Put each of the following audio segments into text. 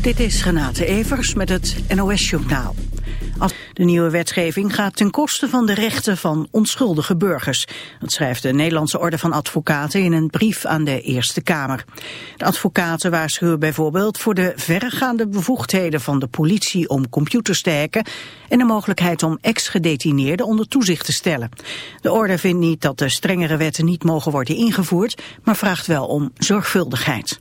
Dit is Renate Evers met het NOS Journaal. De nieuwe wetgeving gaat ten koste van de rechten van onschuldige burgers. Dat schrijft de Nederlandse Orde van Advocaten in een brief aan de Eerste Kamer. De advocaten waarschuwen bijvoorbeeld voor de verregaande bevoegdheden van de politie om computers te hacken en de mogelijkheid om ex-gedetineerden onder toezicht te stellen. De Orde vindt niet dat de strengere wetten niet mogen worden ingevoerd, maar vraagt wel om zorgvuldigheid.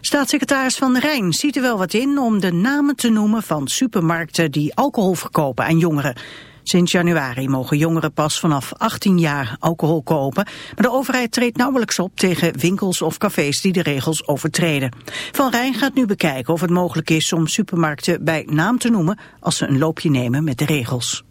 Staatssecretaris Van Rijn ziet er wel wat in om de namen te noemen van supermarkten die alcohol verkopen aan jongeren. Sinds januari mogen jongeren pas vanaf 18 jaar alcohol kopen, maar de overheid treedt nauwelijks op tegen winkels of cafés die de regels overtreden. Van Rijn gaat nu bekijken of het mogelijk is om supermarkten bij naam te noemen als ze een loopje nemen met de regels.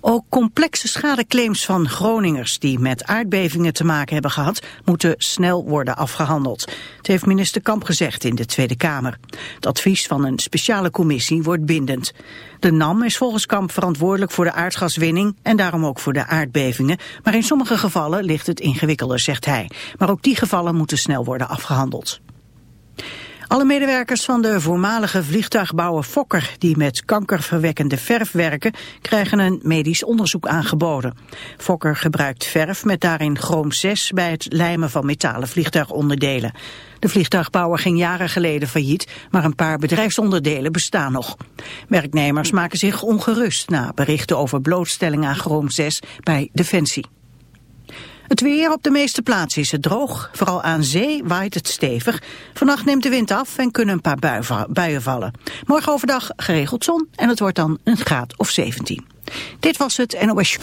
Ook complexe schadeclaims van Groningers die met aardbevingen te maken hebben gehad, moeten snel worden afgehandeld. Het heeft minister Kamp gezegd in de Tweede Kamer. Het advies van een speciale commissie wordt bindend. De NAM is volgens Kamp verantwoordelijk voor de aardgaswinning en daarom ook voor de aardbevingen. Maar in sommige gevallen ligt het ingewikkelder, zegt hij. Maar ook die gevallen moeten snel worden afgehandeld. Alle medewerkers van de voormalige vliegtuigbouwer Fokker die met kankerverwekkende verf werken krijgen een medisch onderzoek aangeboden. Fokker gebruikt verf met daarin chroom 6 bij het lijmen van metalen vliegtuigonderdelen. De vliegtuigbouwer ging jaren geleden failliet, maar een paar bedrijfsonderdelen bestaan nog. Werknemers maken zich ongerust na berichten over blootstelling aan chroom 6 bij Defensie. Het weer op de meeste plaatsen is het droog. Vooral aan zee waait het stevig. Vannacht neemt de wind af en kunnen een paar buien vallen. Morgen overdag geregeld zon en het wordt dan een graad of 17. Dit was het NOS.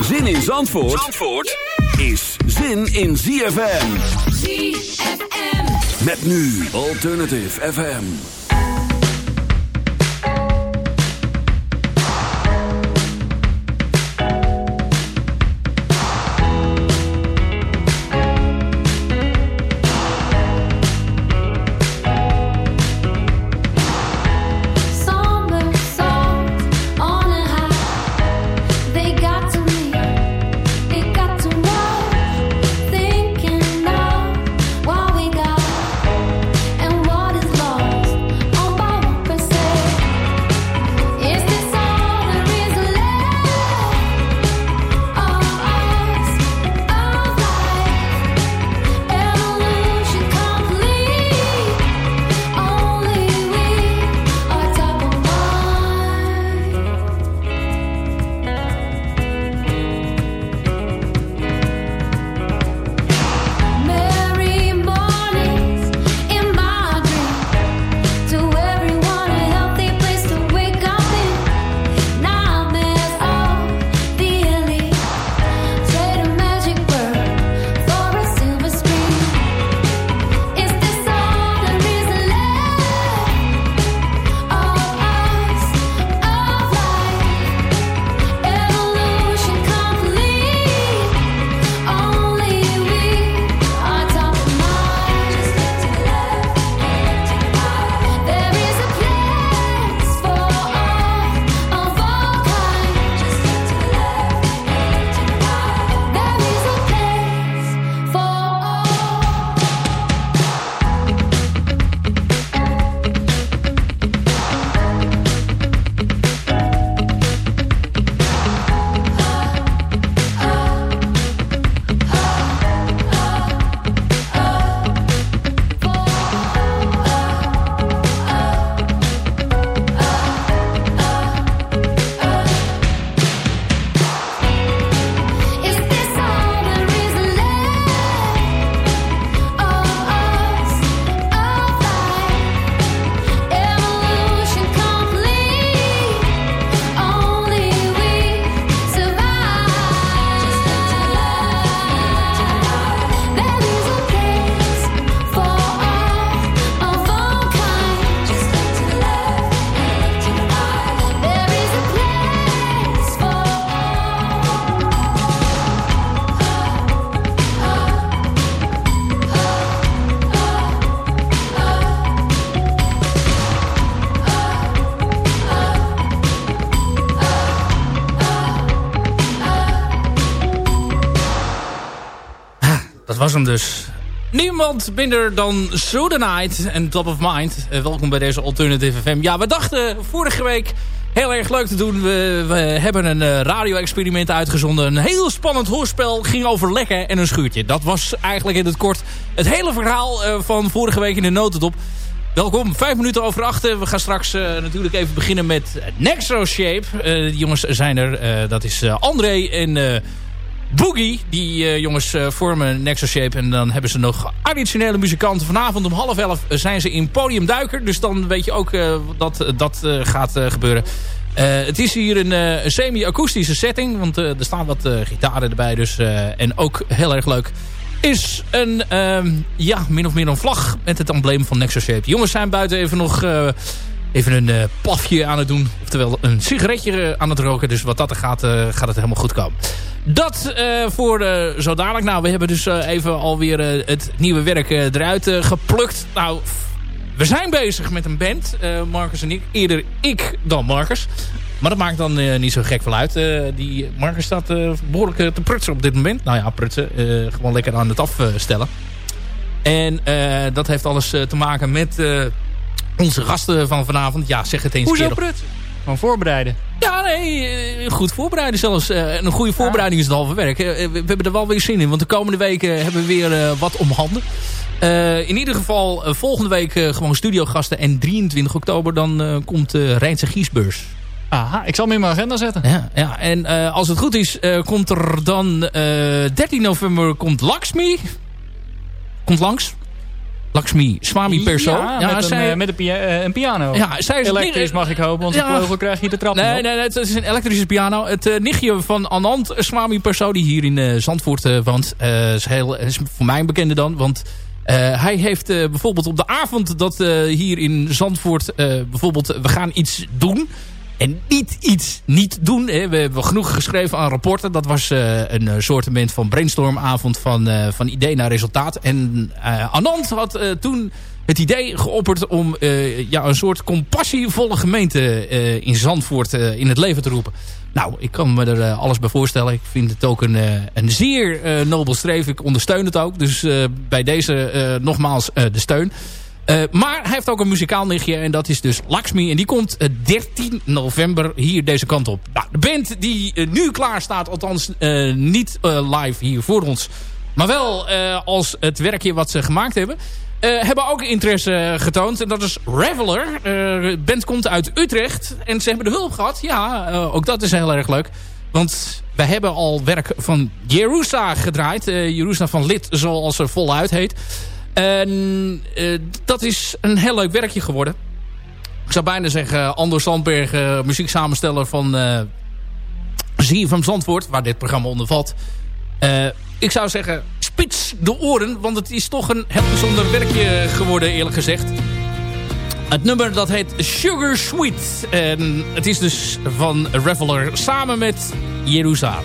Zin in Zandvoort, Zandvoort is zin in ZFM. ZFM. Met nu Alternative FM. Dus. Niemand minder dan Night en Top of Mind. Uh, welkom bij deze Alternative FM. Ja, we dachten vorige week heel erg leuk te doen. We, hebben een uh, radio-experiment uitgezonden. Een heel spannend hoorspel ging over lekken en een schuurtje. Dat was eigenlijk in het kort het hele verhaal uh, van vorige week in de notendop. Welkom, vijf minuten over acht. We gaan straks natuurlijk even beginnen met Nexo Shape. die jongens zijn er. dat is André en... Boogie. Die uh, jongens uh, vormen Nexus Shape. En dan hebben ze nog additionele muzikanten. Vanavond om half elf zijn ze in Podium Duiker. Dus dan weet je ook dat dat gaat gebeuren. het is hier een, semi-akoestische setting. Want er staan wat gitaren erbij. Dus, en ook heel erg leuk is een, ehm, ja, min of meer een vlag met het embleem van Nexus Shape. Jongens zijn buiten even nog even een uh, pafje aan het doen. Oftewel een sigaretje aan het roken. Dus wat dat er gaat, gaat het helemaal goed komen. Dat uh, voor zo dadelijk. Nou, we hebben dus even alweer het nieuwe werk eruit geplukt. Nou, we zijn bezig met een band. Marcus en ik. Eerder ik dan Marcus. Maar dat maakt dan niet zo gek veel uit. die Marcus staat behoorlijk te prutsen op dit moment. Nou ja, prutsen. gewoon lekker aan het afstellen. En dat heeft alles te maken met onze gasten van vanavond. Ja, zeg het eens Hoezo keer. prutsen? Gewoon voorbereiden. Ja, nee, eh, goed voorbereiden zelfs. Uh, een goede voorbereiding is het halve werk. Uh, we, hebben er wel weer zin in, want de komende weken hebben we weer wat om handen. in ieder geval volgende week gewoon studiogasten. En 23 oktober dan komt de Rijnse Giesbeurs. Aha, ik zal hem in mijn agenda zetten. Ja, ja. en als het goed is, komt er dan 13 november komt Lakshmi. Komt langs. Lakshmi Swami Perso. Ja, ja met, zij, een, met een, uh, een, piano. Ja, zij is Elektrisch mag ik hopen, want ja, vleugel krijg je de trap nee, nee, nee, het is een elektrische piano. Het uh, nichtje van Anand Swami Perso, die hier in uh, Zandvoort woont, is, heel, is voor mij een bekende dan. Want hij heeft bijvoorbeeld op de avond dat hier in Zandvoort bijvoorbeeld we gaan iets doen... En niet iets niet doen. Hè. We hebben genoeg geschreven aan rapporten. Dat was uh, een uh, soortement van brainstormavond van, uh, van idee naar resultaat. En Anand had toen het idee geopperd om ja, een soort compassievolle gemeente in Zandvoort in het leven te roepen. Nou, ik kan me er alles bij voorstellen. Ik vind het ook een, een zeer nobel streven. Ik ondersteun het ook. Dus bij deze nogmaals de steun. Uh, maar hij heeft ook een muzikaal nichtje en dat is dus Lakshmi. En die komt uh, 13 november hier deze kant op. Nou, de band die uh, nu klaar staat, althans uh, niet live hier voor ons. Maar wel als het werkje wat ze gemaakt hebben. hebben ook interesse getoond. En dat is Reveler. de band komt uit Utrecht. En ze hebben de hulp gehad. Ja, ook dat is heel erg leuk. Want wij hebben al werk van Jerusa gedraaid. Jerusa van Lid, zoals ze voluit heet. En uh, dat is een heel leuk werkje geworden. Ik zou bijna zeggen Anders Sandberg, uh, muzieksamensteller van uh, Zie van Zandvoort, waar dit programma onder valt. ik zou zeggen, spits de oren, want het is toch een heel bijzonder werkje geworden eerlijk gezegd. Het nummer dat heet Sugar Sweet. En het is dus van Reveler samen met Jeruzalem.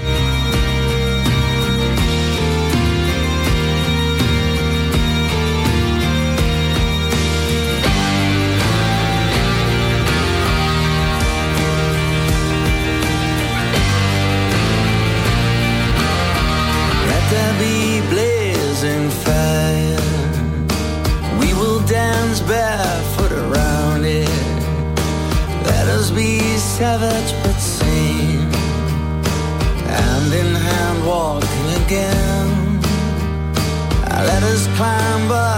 Savage but sane. Hand in hand walking again. Let us climb up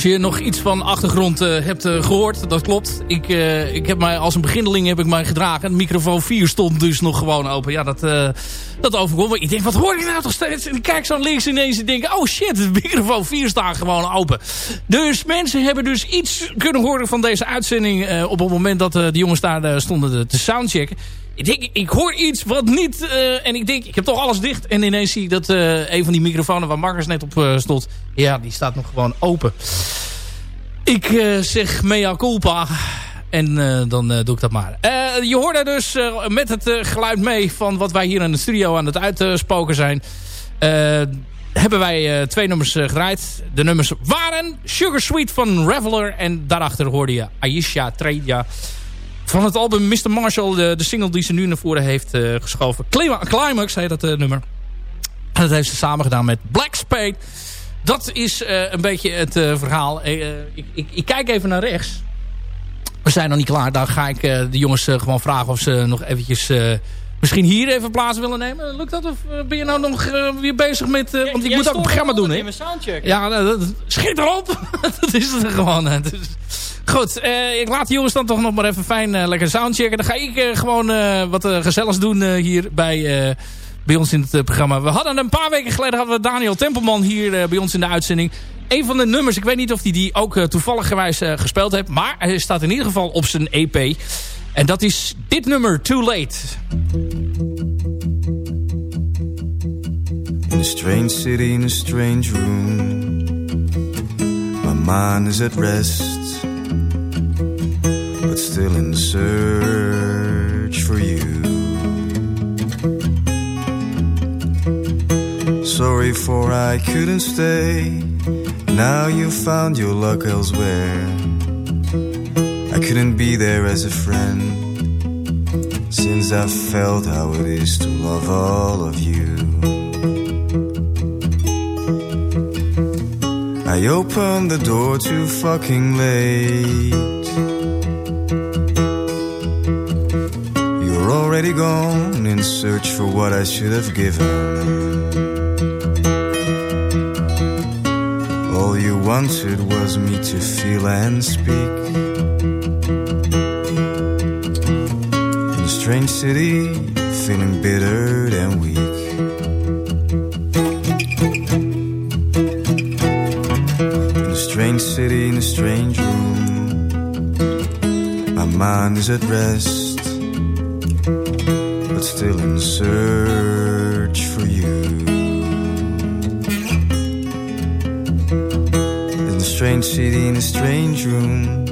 Als je nog iets van achtergrond eh, hebt eh, gehoord, dat klopt. Ik, eh, ik heb mij als een beginneling heb ik mij gedragen. Microfoon 4 stond dus nog gewoon open. Ja, dat, dat overkomt. Ik denk, wat hoor ik nou toch steeds? Ik kijk zo links ineens en denk, oh shit, de microfoon 4 staat gewoon open. Dus mensen hebben dus iets kunnen horen van deze uitzending... op het moment dat de jongens daar stonden te soundchecken. Ik ik hoor iets wat niet... eh, en ik denk, ik heb toch alles dicht. En ineens zie ik dat eh, een van die microfoons waar Marcus net op eh, stond... Ja, die staat nog gewoon open. Ik zeg mea culpa. En dan doe ik dat maar. Je hoorde dus met het geluid mee van wat wij hier in de studio aan het uitspoken zijn. Hebben wij twee nummers gedraaid. De nummers waren Sugar Sweet van Reveler. En daarachter hoorde je Aisha Treja. Van het album Mr. Marshall. De, de single die ze nu naar voren heeft eh, geschoven. Clima Climax heet dat eh, nummer. En dat heeft ze samen gedaan met Black Spade. Dat is eh, een beetje het verhaal. Ik, ik, ik kijk even naar rechts. We zijn nog niet klaar. Dan ga ik de jongens gewoon vragen of ze nog eventjes... misschien hier even plaats willen nemen. Lukt dat? Of eh, ben je nou nog eh, weer bezig met... eh, want ik moet ook een programma doen, hè? Ja, nou, dat, schiet erop. dat is het gewoon. Dus, goed, ik laat de jongens dan toch nog maar even fijn lekker soundchecken. Dan ga ik gewoon wat gezelligs doen hier bij, bij ons in het programma. We hadden een paar weken geleden hadden we Daniel Tempelman hier bij ons in de uitzending. Een van de nummers, ik weet niet of hij die, die ook toevallig gewijs gespeeld heeft. Maar hij staat in ieder geval op zijn EP. En dat is dit nummer, Too Late. In a strange city, in a strange room. My mind is at rest But still in search for you. Sorry for I couldn't stay. Now you found your luck elsewhere couldn't be there as a friend. Since I felt how it is to love all of you. I opened the door too fucking late. You're already gone in search for what I should have given. All you wanted was me to feel and speak. Strange city, feeling bitter and weak. In a strange city, in a strange room, my mind is at rest, but still in search for you. In a strange city in a strange room.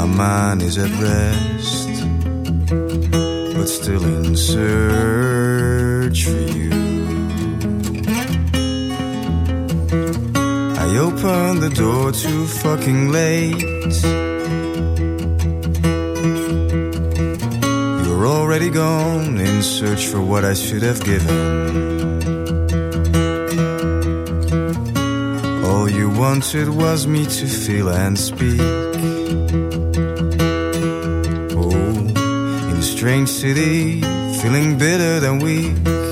My mind is at rest, still in search for you. I opened the door too fucking late. You're already gone in search for what I should have given. All you wanted was me to feel and speak. Strange city, feeling bitter than weak.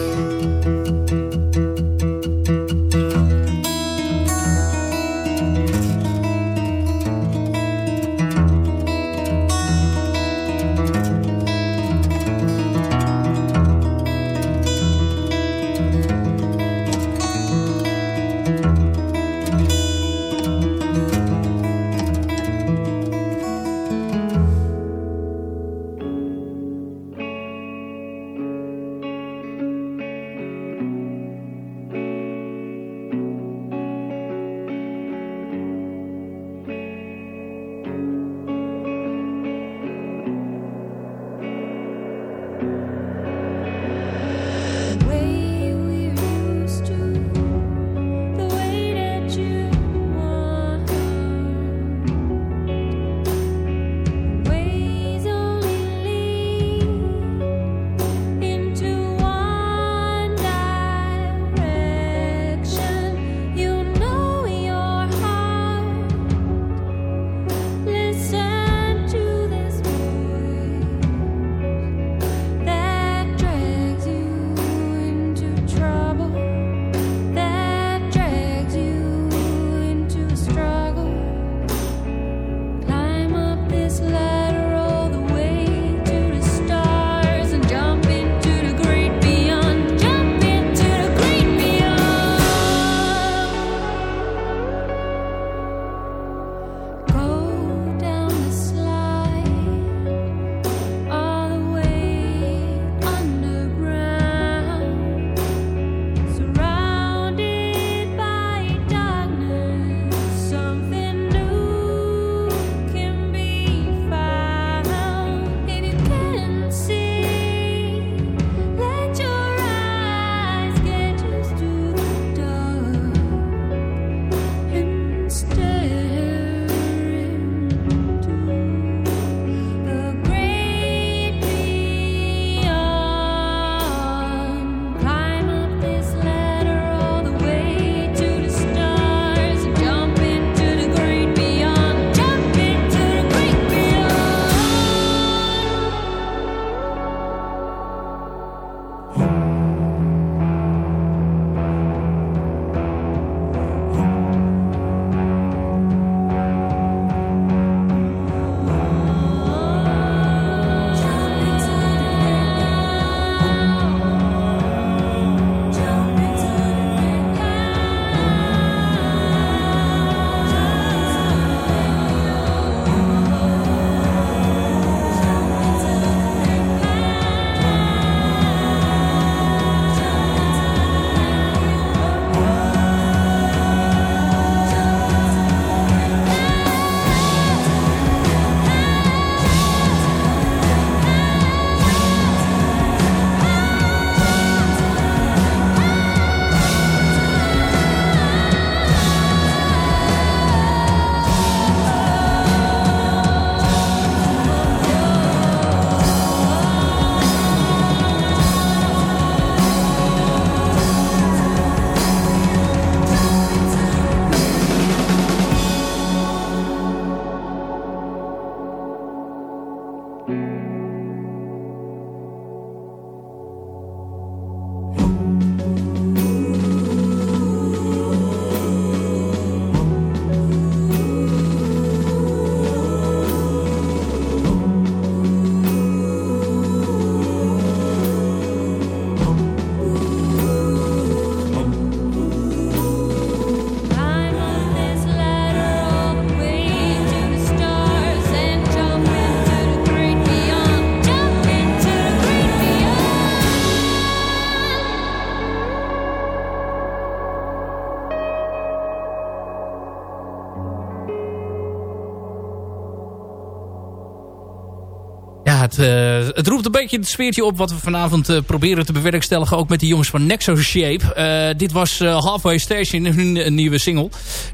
Het roept een beetje het sfeertje op wat we vanavond uh, proberen te bewerkstelligen. Ook met de jongens van Nexo Shape. Uh, dit was Halfway Station, hun nieuwe single.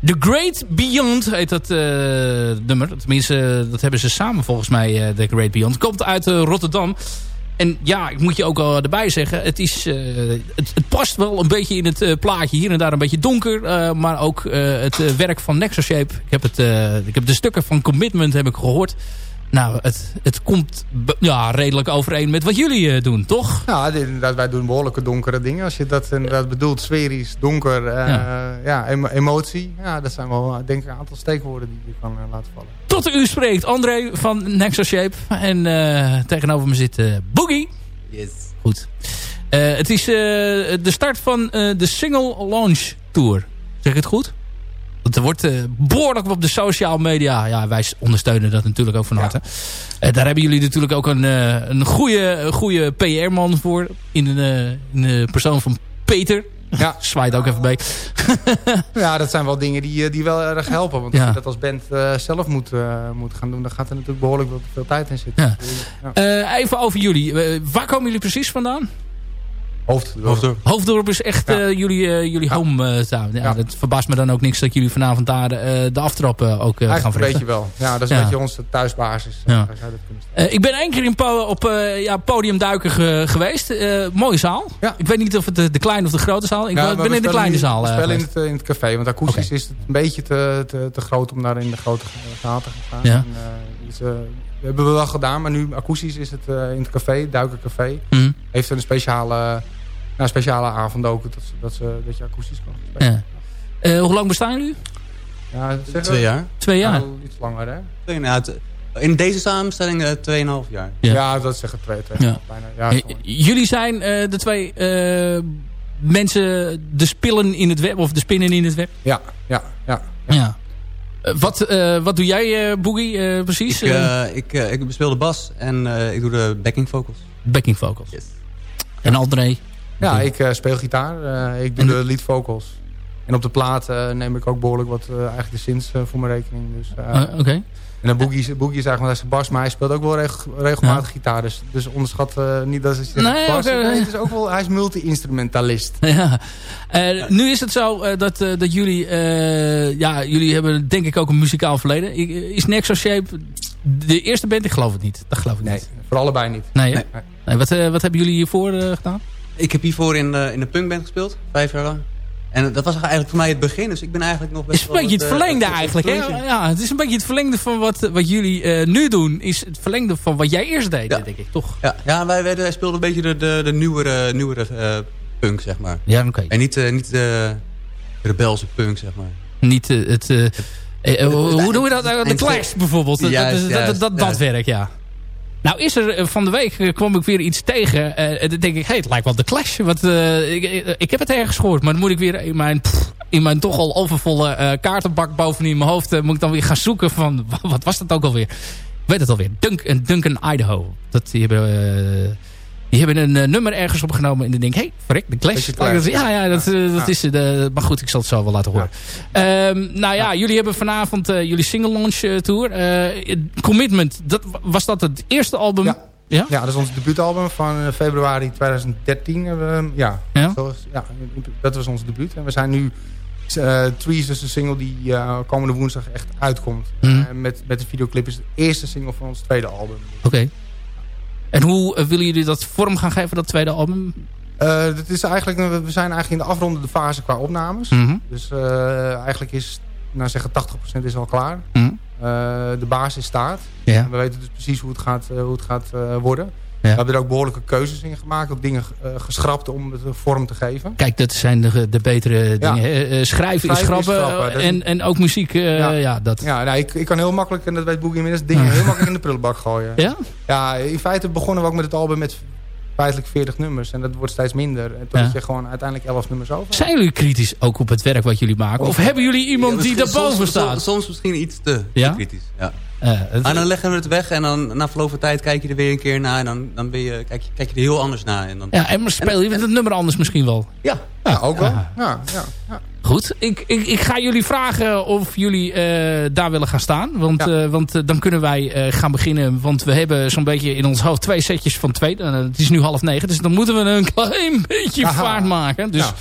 The Great Beyond heet dat nummer. Tenminste, dat hebben ze samen volgens mij, The Great Beyond. Komt uit Rotterdam. En ja, ik moet je ook al erbij zeggen. Het, is, het, past wel een beetje in het plaatje. Hier en daar een beetje donker. maar ook het werk van Nexo Shape. Ik heb, het, ik heb de stukken van Commitment heb ik gehoord. Nou, het, het komt ja, redelijk overeen met wat jullie uh, doen, toch? Ja, inderdaad, wij doen behoorlijke donkere dingen. Als je dat inderdaad bedoelt, sferisch, donker, uh, ja, ja emotie. Ja, dat zijn wel, denk ik, een aantal steekwoorden die je kan uh, laten vallen. Tot u spreekt André van Nexus Shape. En tegenover me zit Boogie. Yes. Goed. het is de start van de Single Launch Tour. Zeg ik het goed? Er wordt uh, behoorlijk op de social media. Ja, wij ondersteunen dat natuurlijk ook van harte. Ja. Uh, daar hebben jullie natuurlijk ook een, uh, een goede, goede PR-man voor. In, in de persoon van Peter. Ja. Zwaait ook even bij. ja, dat zijn wel dingen die, die wel erg helpen. Want als je dat als band zelf moet, moet gaan doen... dan gaat er natuurlijk behoorlijk veel tijd in zitten. Ja. even over jullie. waar komen jullie precies vandaan? Hoofddorp. Hoofddorp. Hoofddorp is echt uh, jullie, uh, jullie ja. home uh, ja, ja, Dat verbaast me dan ook niks dat jullie vanavond daar de aftrap ook gaan verrichten. weet je wel. Ja, dat is een beetje onze thuisbasis. Ja. ik ben één keer in po op ja, podium duiken ge geweest. mooie zaal. Ik weet niet of het de, de, kleine of de grote zaal. Ik ben in de kleine zaal. We spelen in het, in het café. Want akoestisch okay. is het een beetje te, te, te, groot om daar in de grote zaal te gaan. Ja. En, dus, hebben we wel gedaan, maar nu akoestisch is het uh, in het café, Duikercafé. Mm. Heeft een speciale, nou, speciale avond ook, dat, dat, ze, dat je akoestisch kan spelen. Ja. Uh, hoe lang bestaan jullie? Ja, Twee jaar. Twee jaar? Nou, iets langer, hè? Twee, nou, in deze samenstelling uh, eh, 2,5 jaar. Ja. ja, dat zeggen twee, twee ja. bijna. Ja, jullie zijn de twee mensen, de spillen in het web, of de spinnen in het web? Ja, ja, ja. ja. Eh, wat, uh, wat doe jij, uh, Boogie, precies? Ik, ik, ik bespeel de bas en ik doe de backing vocals. Backing vocals. Yes. En André? Ja, ik speel gitaar. ik doe de lead vocals. En op de plaat neem ik ook behoorlijk wat eigenlijk de synths voor mijn rekening. Dus, Oké. En dan Boogie, Boogie is eigenlijk zijn bas, maar hij speelt ook wel regelmatig gitaar. Dus, dus onderschat niet dat hij nee, bas. Okay, nee, het is ook wel, hij is multi-instrumentalist. Ja. Nu is het zo dat, dat jullie, ja, jullie hebben denk ik ook een muzikaal verleden. Is Nexo Shape de eerste band? Ik geloof het niet. Dat geloof ik nee, niet. voor allebei niet. Nee, nee. nee. wat, wat hebben jullie hiervoor gedaan? Ik heb hiervoor in, in een punkband gespeeld, vijf jaar lang. En dat was eigenlijk voor mij het begin. Dus ik ben eigenlijk nog best Het is een beetje het eh, verlengde eigenlijk. Hè? Ja, het is een beetje het verlengde van wat, wat jullie uh, nu doen. Is het verlengde van wat jij eerst deed, denk ik. Toch? Ja, ja wij, speelden een beetje de, de, de nieuwere, nieuwere uh, punk, zeg maar. Ja, oké. Okay. En niet, uh, niet de rebelse punk, zeg maar. Niet het... hoe doen we dat? De Clash bijvoorbeeld. Juist, dat, dat, dat, dat werk, ja. Nou is er eh, van de week eh, kwam ik weer iets tegen. Uh, en dan denk ik, hey, het lijkt wel de Clash. Uh, ik, ik heb het ergens gehoord. Maar dan moet ik weer in mijn, in mijn toch al overvolle uh, kaartenbak bovenin mijn hoofd... moet ik dan weer gaan zoeken van, wat was dat ook alweer? Weet het alweer. Dunk, Duncan Idaho. Dat die hebben... Die hebben een uh, nummer ergens opgenomen. En dan denk ik, hé, hey, verrek, de Clash. Clash. Ja, ja, dat, uh, dat is... De, maar goed, ik zal het zo wel laten horen. Ja. Um, nou ja, jullie hebben vanavond jullie single launch tour. Commitment, dat, was dat het eerste album? Ja. Ja? ja, dat is ons debuutalbum van februari 2013. ja, ja? Zoals, ja, dat was ons debuut. En we zijn nu... Uh, Trees is een single die uh, komende woensdag echt uitkomt. Mm. Uh, met, met de videoclip is de eerste single van ons tweede album. Oké. Okay. En hoe uh, willen jullie dat vorm gaan geven, dat tweede album? Uh, dat is eigenlijk, we zijn eigenlijk in de afrondende fase qua opnames. Mm -hmm. Dus uh, eigenlijk is, nou zeggen 80% is al klaar. Mm -hmm. de basis staat. We weten dus precies hoe het gaat, hoe het gaat worden. We hebben er ook behoorlijke keuzes in gemaakt. Ook dingen geschrapt om het vorm te geven. Kijk, dat zijn de, de betere dingen. schrijven, is schrappen. en, en ook muziek. ja. ja. dat. ja nou, ik, ik kan heel makkelijk, en dat weet Boogie inmiddels, dingen heel makkelijk in de prullenbak gooien. Ja? Ja, in feite begonnen we ook met het album met feitelijk 40 nummers. En dat wordt steeds minder. En toen ja. je gewoon uiteindelijk 11 nummers over. Zijn jullie kritisch ook op het werk wat jullie maken? Of, hebben jullie iemand die daarboven staat? Soms, soms, misschien iets te, ja? kritisch. Ja. Uh, en dan leggen we het weg en dan na verloop van tijd kijk je er weer een keer naar. En dan, dan ben je, kijk, je, kijk je er heel anders naar. En dan, ja, en speel je met het nummer anders misschien wel? Ja, ja ook wel. Ja, ja, ja. Goed, ik, ik, ik ga jullie vragen of jullie uh, daar willen gaan staan. Want, ja. uh, want uh, dan kunnen wij gaan beginnen. Want we hebben zo'n beetje in ons hoofd twee setjes van twee. het is nu half negen, dus dan moeten we een klein beetje Aha. vaart maken. Dus, ja.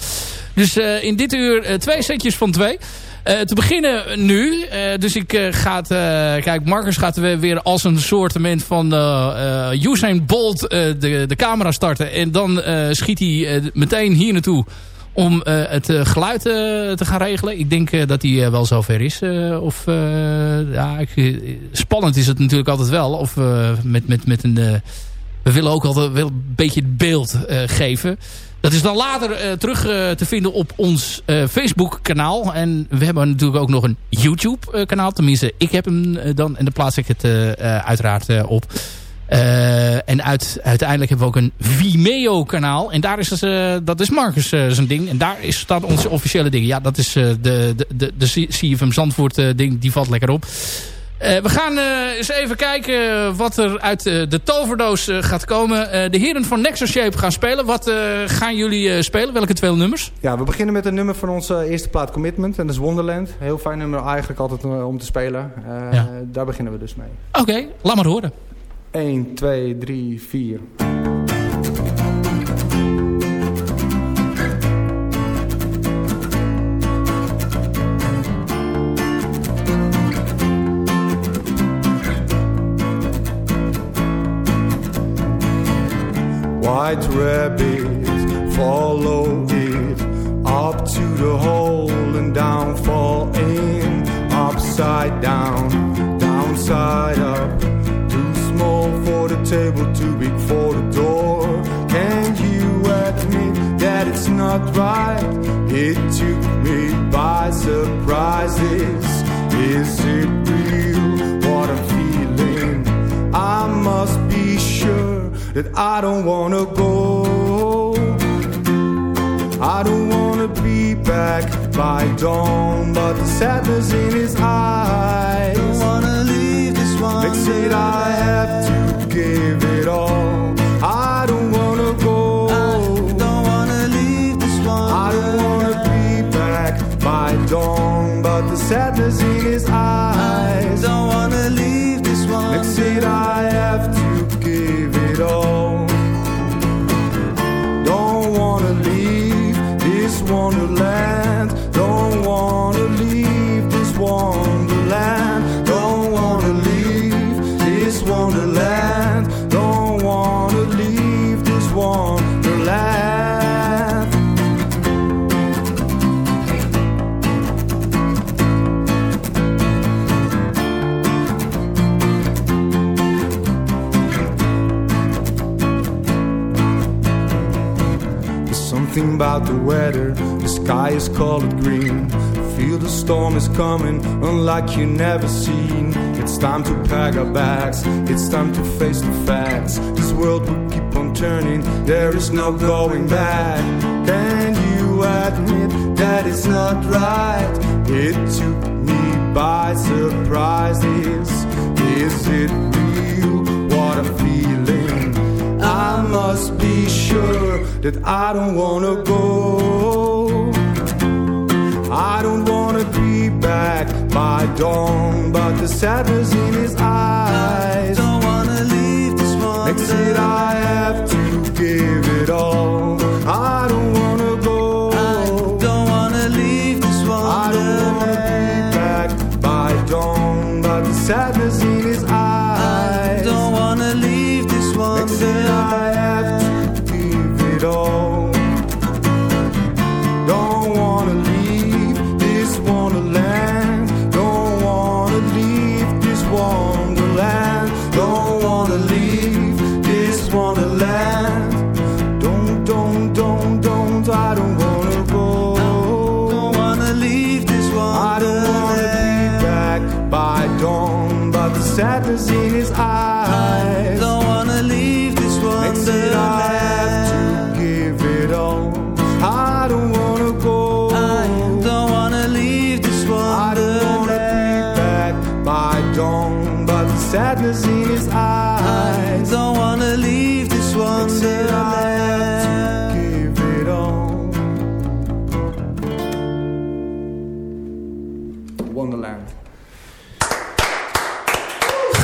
dus in dit uur twee setjes van twee. Te beginnen nu. dus ik ga het... kijk, Marcus gaat weer als een soortement van Usain Bolt de, de camera starten. En dan schiet hij meteen hier naartoe om het geluid te gaan regelen. Ik denk dat hij wel zover is. of, ja, ik, spannend is het natuurlijk altijd wel. Of met, met, met een... we willen ook altijd wel een beetje het beeld geven. Dat is dan later terug te vinden op ons Facebook kanaal. En we hebben natuurlijk ook nog een YouTube kanaal. Tenminste, ik heb hem dan. En daar plaats ik het uiteraard op. En uit, uiteindelijk hebben we ook een Vimeo kanaal. En daar is uh, dat is Marcus zijn ding. En daar is, staat onze officiële ding. Ja, dat is de, de, de, de CFM Zandvoort ding. Die valt lekker op. we gaan eens even kijken wat er uit de toverdoos gaat komen. de heren van Nexus Shape gaan spelen. Wat gaan jullie spelen? Welke twee nummers? Ja, we beginnen met een nummer van onze eerste plaat Commitment. En dat is Wonderland. Heel fijn nummer eigenlijk altijd om te spelen. Ja. Daar beginnen we dus mee. Oké, okay, laat maar horen. 1, 2, 3, 4. White rabbits follow it up to the hole and down fall in upside down downside up Too small for the table, too big for the door. Can you admit that it's not right? It took me by surprise. Is it real what I'm feeling? I must that I don't wanna go. I don't wanna be back by dawn, but the sadness in his eyes. Don't wanna leave this one. Makes it I have to give it all. I don't wanna go. I don't wanna leave this one. I don't wanna be back by dawn, but the sadness in his eyes. I don't wanna leave this one. Makes it I have to all. Don't wanna leave this wonderland. Don't wanna leave this wonderland. Something about the weather, the sky is colored green. Feel the storm is coming, unlike you never seen. It's time to pack our bags, it's time to face the facts. This world will keep on turning, there is no going back. Can you admit that it's not right? It took me by surprise. Is, is it real what I'm feeling? I must be sure that I don't wanna go. I don't wanna be back by dawn, but the sadness in his eyes. I don't wanna leave this one. Makes it I have to give it all. I don't wanna go. I don't wanna leave this one. I don't wanna be back by dawn, but the sadness sadness in his eyes. I Don't wanna leave this wonderland. Makes it I have to give it all. I don't wanna go. I don't wanna leave this wonderland. I don't wanna be back by dawn, but the sadness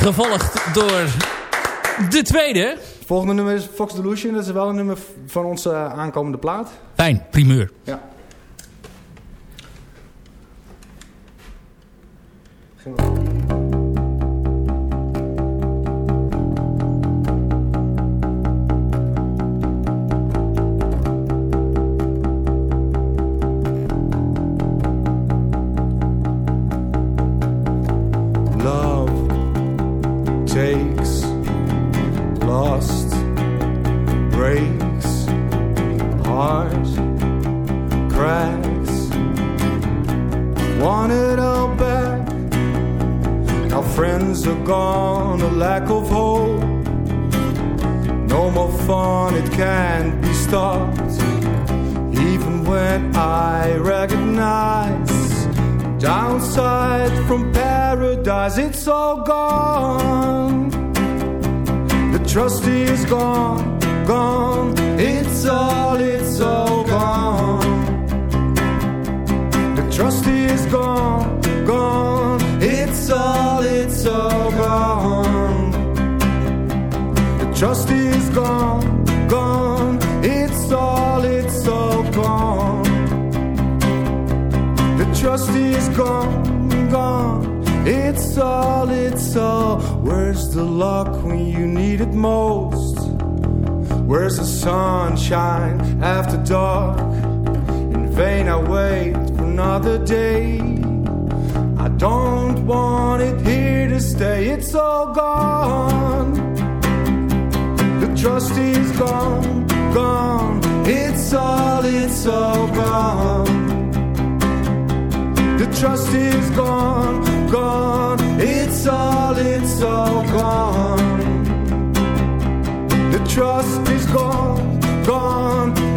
Gevolgd door de tweede. Volgende nummer is Fox Delusion. Dat is wel een nummer van onze eh, aankomende plaat. Fijn, primeur. Ja.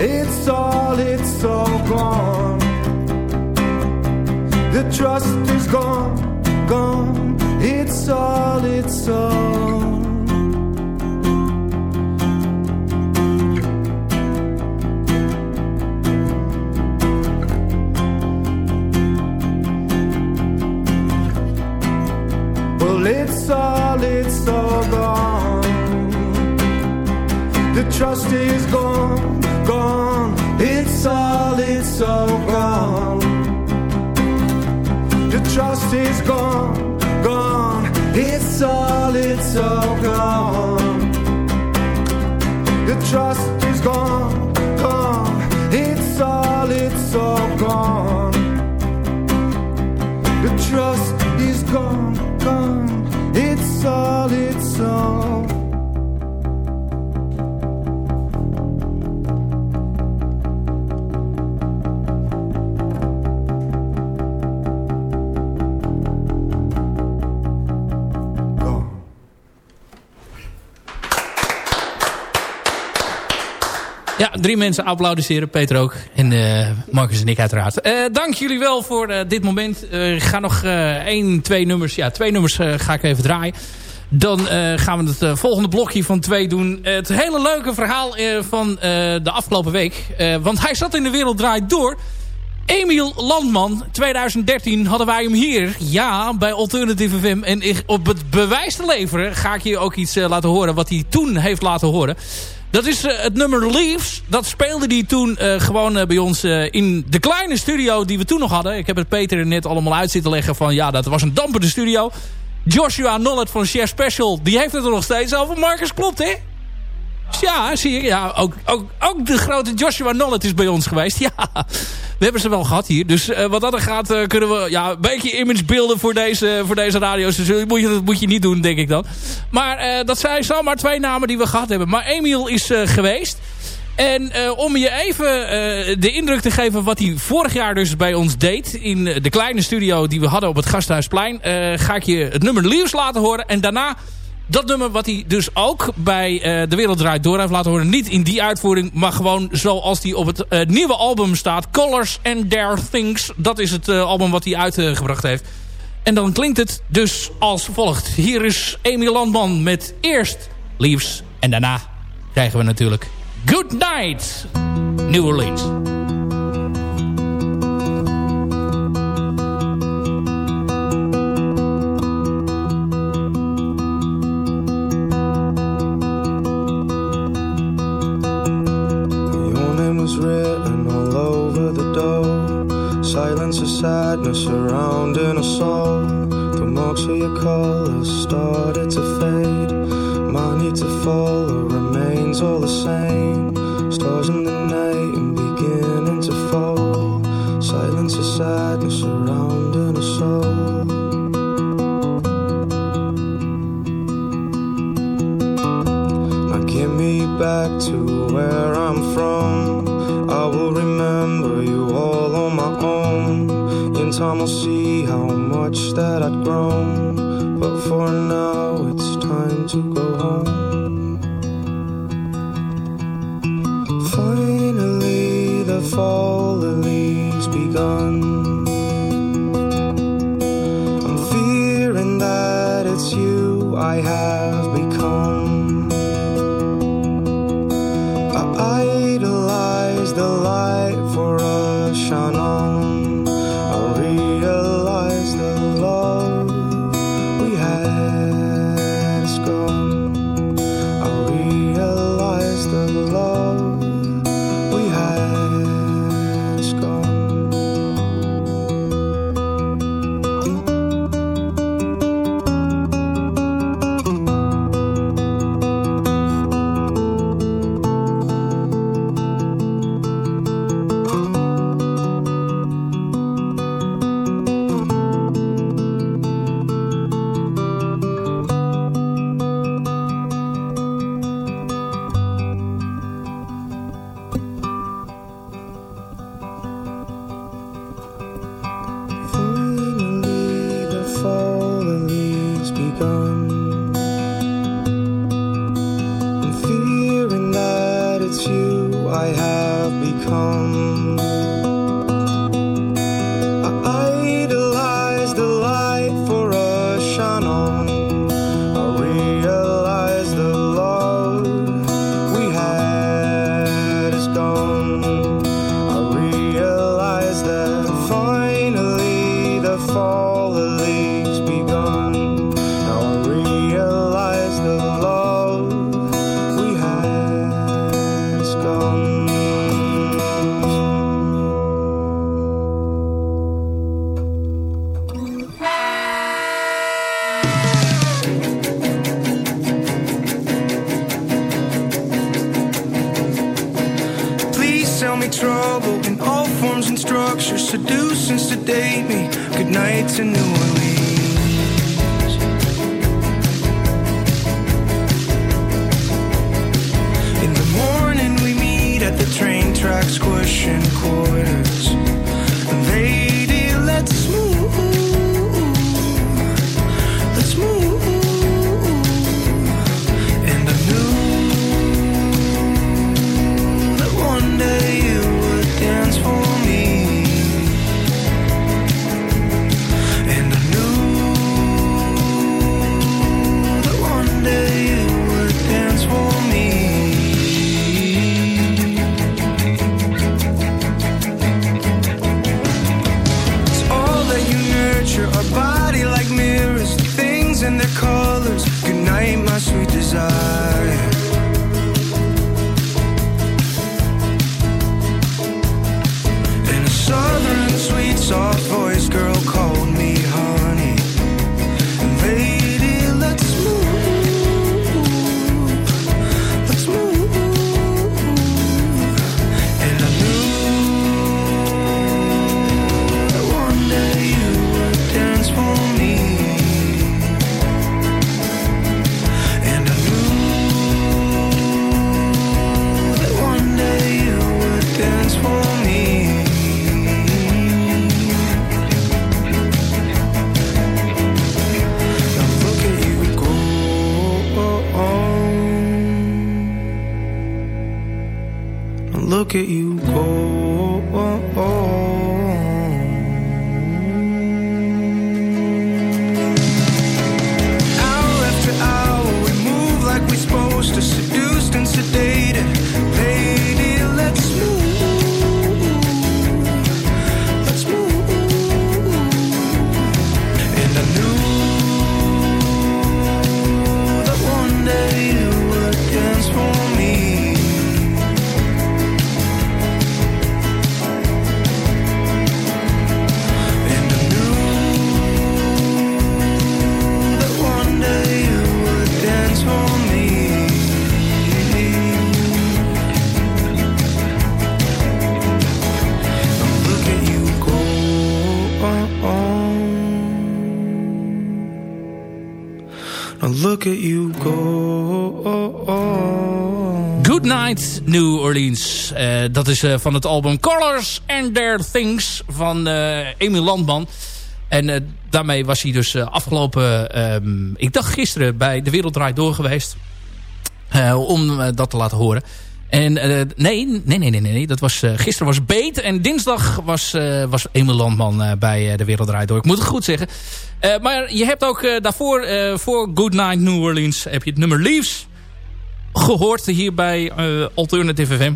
It's all, it's all gone. The trust is gone, gone. It's all, it's all. Well, it's all, it's all gone. The trust is gone, gone. It's all, it's all gone. The trust is gone, gone. It's all, it's all gone. The trust is gone, gone. It's all, it's all gone. The trust is gone, gone. It's all, it's all. Ja, drie mensen applaudisseren. Peter ook. En eh, Marcus en ik uiteraard. Eh, dank jullie wel voor eh, dit moment. ik ga nog één, twee nummers. Ja, twee nummers ga ik even draaien. Dan gaan we het volgende blokje van twee doen. het hele leuke verhaal van de afgelopen week. want hij zat in de wereld draait door. Emiel Landman, 2013 hadden wij hem hier. Ja, bij Alternative FM. En op het bewijs te leveren ga ik je ook iets laten horen wat hij toen heeft laten horen. Dat is uh, het nummer Leaves. Dat speelde hij toen uh, gewoon uh, bij ons in de kleine studio die we toen nog hadden. Ik heb het Peter net allemaal uit zitten leggen van ja, dat was een dampende studio. Joshua Nollet van Share Special, die heeft het er nog steeds over. Marcus, klopt hè? Ja, zie je. Ja, ook, ook, ook de grote Joshua Nollet is bij ons geweest. Ja, We hebben ze wel gehad hier. Dus wat dat er gaat, kunnen we ja, een beetje image beelden voor deze, voor deze moet je, dat moet je niet doen, denk ik dan. Maar dat zijn zomaar twee namen die we gehad hebben. Maar Emiel is geweest. En om je even de indruk te geven wat hij vorig jaar dus bij ons deed... in de kleine studio die we hadden op het Gasthuisplein... ga ik je het nummer Liefs laten horen. En daarna dat nummer wat hij dus ook bij uh, De Wereld Draait Door heeft laten horen. Niet in die uitvoering, maar gewoon zoals die op het uh, nieuwe album staat. Colors and Their Things. Dat is het uh, album wat hij uitgebracht heeft. En dan klinkt het dus als volgt. Hier is Amy Landman met eerst Leaves. En daarna krijgen we natuurlijk Good Night New Orleans. Fall trouble in all forms and structures, seducing, sedate me. Good night to New Orleans. Look at you go. Orleans. Uh, dat is uh, van het album Colors and Their Things van Emil Landman. En daarmee was hij dus afgelopen, um, ik dacht gisteren bij De Wereld Draait Door geweest. om dat te laten horen. En nee, nee, nee, nee, nee, dat was, gisteren was Beet en dinsdag was, was Emil Landman bij De Wereld Draait Door. Ik moet het goed zeggen. Maar je hebt ook daarvoor, voor Good Night New Orleans, heb je het nummer Leaves gehoord hier bij Alternative FM.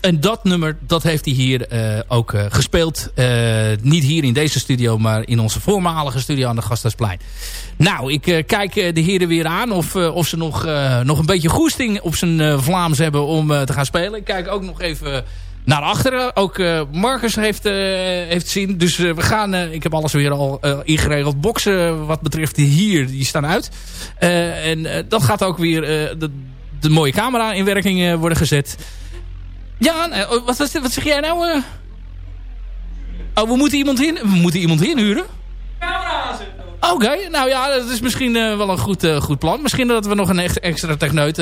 En dat nummer, dat heeft hij hier ook gespeeld. niet hier in deze studio, maar in onze voormalige studio aan de Gasthuisplein. Nou, ik kijk de heren weer aan of, of ze nog, nog een beetje goesting op zijn Vlaams hebben om te gaan spelen. Ik kijk ook nog even naar achteren. Ook Marcus heeft, heeft zien. Dus we gaan, ik heb alles weer al ingeregeld. Boksen wat betreft hier, die staan uit. en dat gaat ook weer de, mooie camera in werking worden gezet. Ja, oh, wat, wat, zeg jij nou? Oh, we moeten iemand in, we moeten iemand inhuren? Camera. Oké, nou ja, dat is misschien wel een goed, goed plan. Misschien dat we nog een extra techneut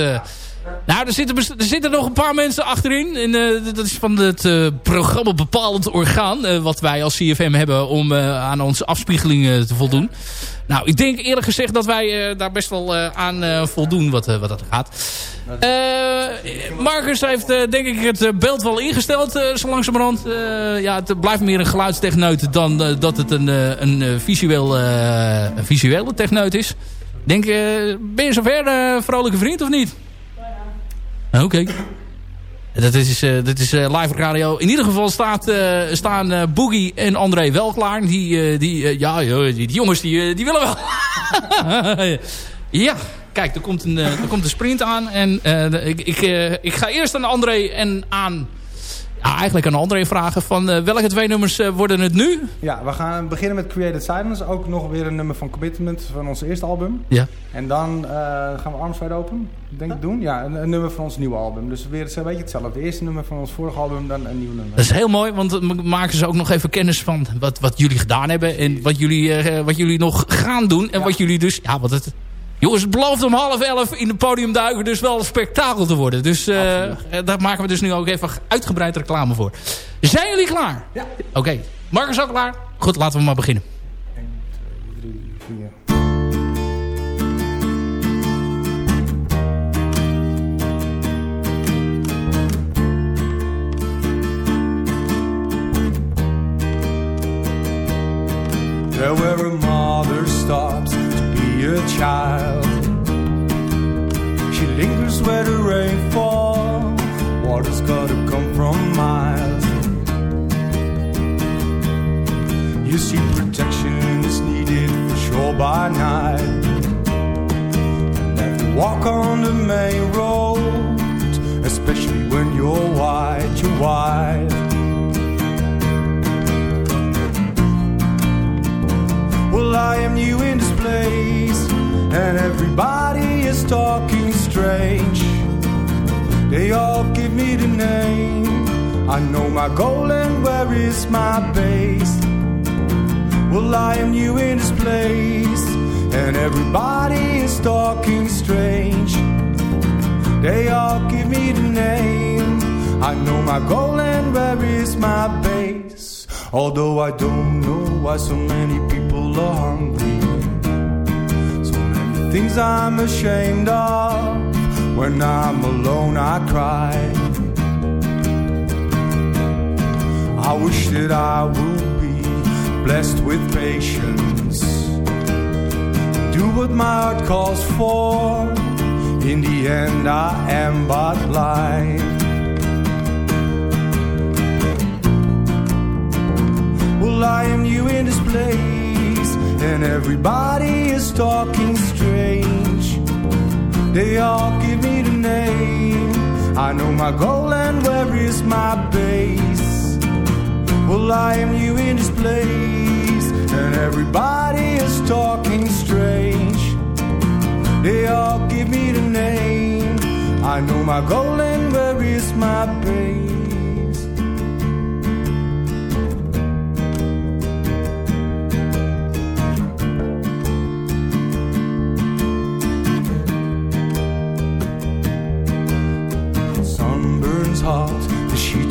nou, er zitten, er zitten nog een paar mensen achterin. Dat is van het programma bepalend orgaan. Wat wij als CFM hebben om aan onze afspiegelingen te voldoen. Nou, ik denk eerlijk gezegd dat wij daar best wel aan voldoen wat, wat dat gaat. Marcus heeft denk ik het beeld wel ingesteld zo langzamerhand. ja, het blijft meer een geluidstechneut dan dat het een, een, visueel, een visuele techneut is. Denk, ben je zover, vrolijke vriend, of niet? Oké. Dat is, uh, dat is uh, live radio. In ieder geval staat, uh, staan Boogie en André wel klaar. Die, die, ja, die, die, jongens die, die willen wel. ja, kijk, er komt een, er komt een sprint aan. En ik, ik, ik ga eerst aan André en aan ja, eigenlijk aan André vragen van uh, welke twee nummers uh, worden het nu? Ja, we gaan beginnen met Created Silence. Ook nog weer een nummer van Commitment van ons eerste album. Ja. En dan uh, gaan we Arms Wide Open, denk ik, doen. Ja, een, een, nummer van ons nieuwe album. Dus weer een beetje hetzelfde. Het eerste nummer van ons vorige album, dan een nieuw nummer. Dat is heel mooi, want dan maken ze ook nog even kennis van wat, wat jullie gedaan hebben. En wat jullie, wat jullie nog gaan doen. En ja. wat jullie dus... Ja, wat het Jongens, het belooft om half elf in de podiumduiken dus wel een spektakel te worden. Dus uh, daar maken we dus nu ook even uitgebreid reclame voor. Zijn jullie klaar? Ja. Oké. Okay. Marcus ook klaar? Goed, laten we maar beginnen. 1, 2, 3, 4. There where a mother stops child. She lingers where the rain falls, water's gotta come from miles. You see, protection is needed for sure by night. You walk on the main road, especially when you're white, you're white. Well, I am new in this place, and everybody is talking strange. They all give me the name. I know my goal and where is my base. Well, I am new in this place, and everybody is talking strange. They all give me the name. I know my goal and where is my base. Although I don't know why so many people are hungry. Things I'm ashamed of. When I'm alone, I cry. I wish that I would be blessed with patience. Do what my heart calls for. In the end, I am but blind. Well, I am new in this place, and everybody is talking strange. They all give me the name. I know my goal and where is my base. Well, I am new in this place, and everybody is talking strange. They all give me the name. I know my goal and where is my base.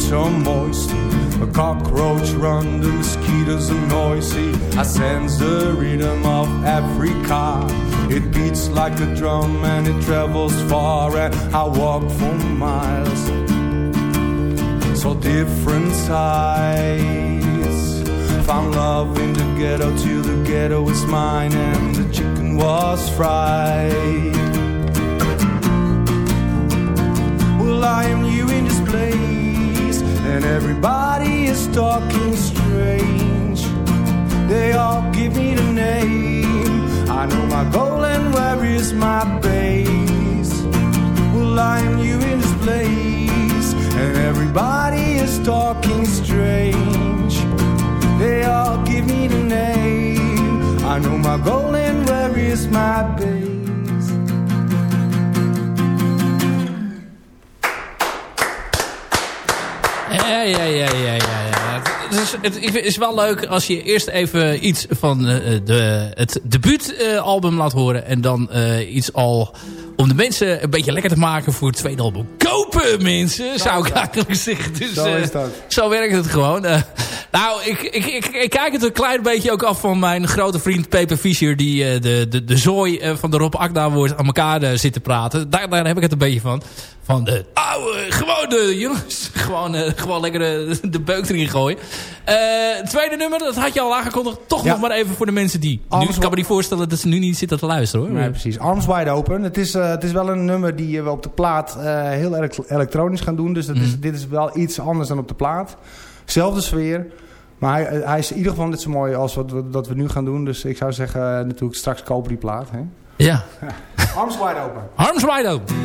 So moist. A cockroach run, the mosquitoes are noisy. I sense the rhythm of Africa. It beats like a drum and it travels far, and I walk for miles. So different sides. Found love in the ghetto till the ghetto is mine, and the chicken was fried. Well, I am new in this place and everybody is talking strange. They all give me the name. I know my goal and where is my base. Well, I'm new in this place, and everybody is talking strange. They all give me the name. I know my goal and where is my base. Ja, ja, ja, ja, ja. Het, is, het is wel leuk als je eerst even iets van uh, de, het debuutalbum laat horen. En dan uh, iets al om de mensen een beetje lekker te maken voor het tweede album. Kopen mensen, zou ik eigenlijk zeggen. Dus, zo is dat. zo werkt het gewoon. Nou, ik, ik, ik, ik, kijk het een klein beetje ook af van mijn grote vriend Peper Fischer... die de, de, de zooi van de Rob Akda wordt aan elkaar zit te praten. Daar, daar heb ik het een beetje van van de oude, gewone jongens. gewoon, gewoon lekker de, de beuk erin gooien. Tweede nummer, dat had je al aangekondigd. Toch nog maar even voor de mensen die... Arms nu kan me niet voorstellen dat ze nu niet zitten te luisteren. hoor. Nee, precies. Arms Wide Open. Het is, het is wel een nummer die we op de plaat heel erg elektronisch gaan doen. Dus dat is, mhm. dit is wel iets anders dan op de plaat. Zelfde sfeer. Maar hij, hij is in ieder geval net zo mooi als wat we, dat we nu gaan doen. Dus ik zou zeggen, natuurlijk straks kopen die plaat. Hè? Ja. Arms Wide Open. Arms Wide Open.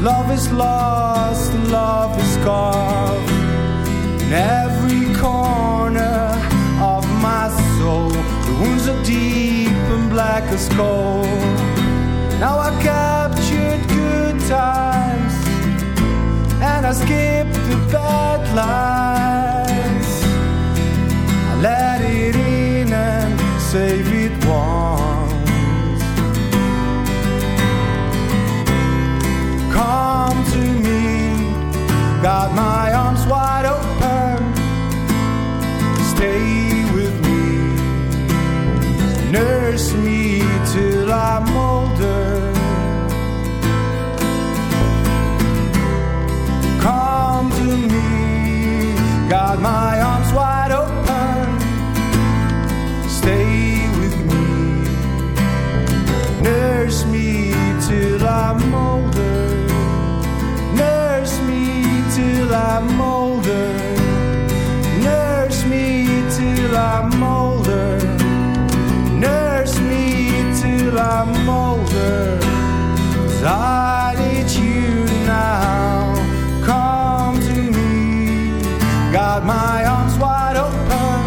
Love is lost, the love is carved in every corner of my soul. The wounds are deep and black as coal. Now I captured good times and I skipped the bad lines. I let it in and save it come to me. Got my arms wide open. Stay with me. Nurse me till I'm older. Come to me. Got my arms wide open. Stay with me. Nurse me till I'm older. I'm older. Nurse me till I'm older. Nurse me till I'm older. Cause I need you now. Come to me. Got my arms wide open.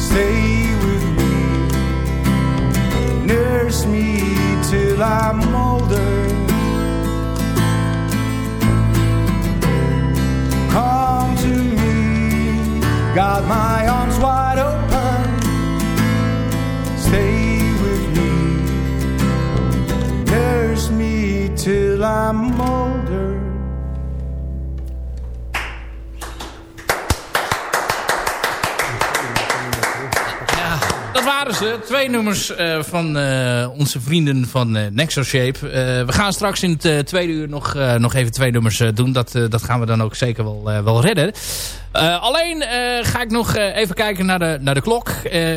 Stay with me. Nurse me till I'm Got my arms wide open. Stay with me. Nurse me till I'm old. Twee nummers uh, van uh, onze vrienden van uh, Nexoshape. we gaan straks in het tweede uur nog, nog even twee nummers doen. Dat, dat gaan we dan ook zeker wel, wel redden. alleen ga ik nog even kijken naar de, naar de klok.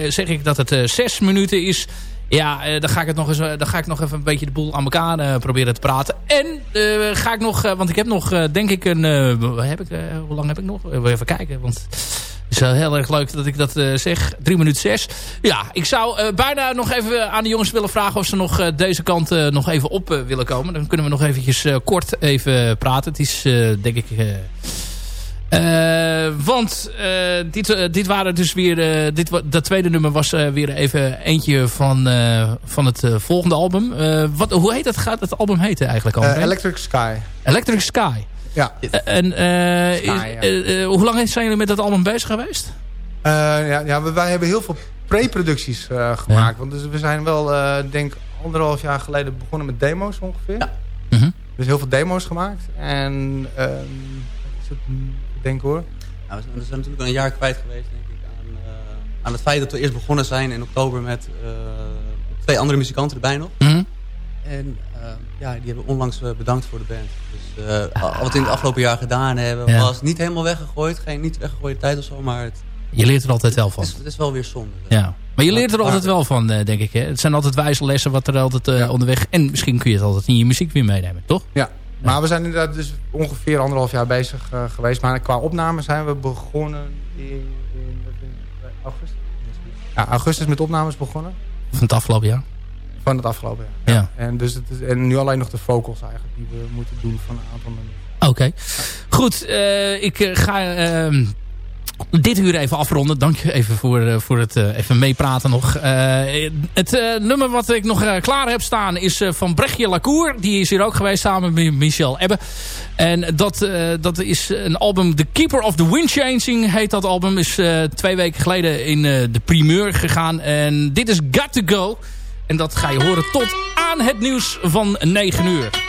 zeg ik dat het zes minuten is. Ja, dan, ga ik het nog eens, dan ga ik nog even een beetje de boel aan elkaar proberen te praten. En ga ik nog, want ik heb nog denk ik een... heb ik, hoe lang heb ik nog? Even kijken, want is wel heel erg leuk dat ik dat uh, zeg. 3 minuten 6. Ja, ik zou uh, bijna nog even aan de jongens willen vragen... of ze nog uh, deze kant nog even op willen komen. Dan kunnen we nog eventjes kort even praten. Het is denk ik... want dit, dit waren dus weer... dit, dat tweede nummer was weer even eentje van, van het volgende album. wat, hoe heet dat? Gaat het album heten eigenlijk al? Electric Sky. Electric Sky. Ja. En uh, hoe lang zijn jullie met dat album bezig geweest? ja, ja, wij hebben heel veel pre-producties gemaakt. Want dus we zijn wel, denk anderhalf jaar geleden begonnen met demo's ongeveer. Ja. Mhm. Dus heel veel demo's gemaakt. En ehm, is het, denk hoor. Nou, we zijn natuurlijk een jaar kwijt geweest, denk ik, aan, aan het feit dat we eerst begonnen zijn in oktober met twee andere muzikanten erbij nog. Mm En ja, die hebben onlangs eh, bedankt voor de band. Dus uh, wat we in het afgelopen jaar gedaan hebben, was niet helemaal weggegooid. Geen niet weggegooide tijd of zo, maar... Het, je leert er altijd wel van. Het is, het is wel weer zonde. Ja. Maar je leert er altijd wel van, eh, denk ik. Hè? Het zijn altijd wijze lessen wat er altijd onderweg... En misschien kun je het altijd in je muziek weer meenemen, toch? Ja, maar we zijn inderdaad dus ongeveer anderhalf jaar bezig geweest. Maar qua opname zijn we begonnen in, in, in augustus. Ja, augustus met opnames begonnen. Van het afgelopen jaar? Van het afgelopen jaar. Ja. En, dus het is, en nu alleen nog de vocals eigenlijk die we moeten doen van een aantal nummers. Oké. Goed, uh, ik uh, ga uh, dit uur even afronden. Dank je even voor, uh, voor het even meepraten nog. het nummer wat ik nog klaar heb staan is van Brechtje Lacour. Die is hier ook geweest samen met Michel Ebbe. En dat, dat is een album, The Keeper of the Wind Changing heet dat album. Is twee weken geleden in de primeur gegaan. En dit is Got To Go. En dat ga je horen tot aan het nieuws van 9 uur.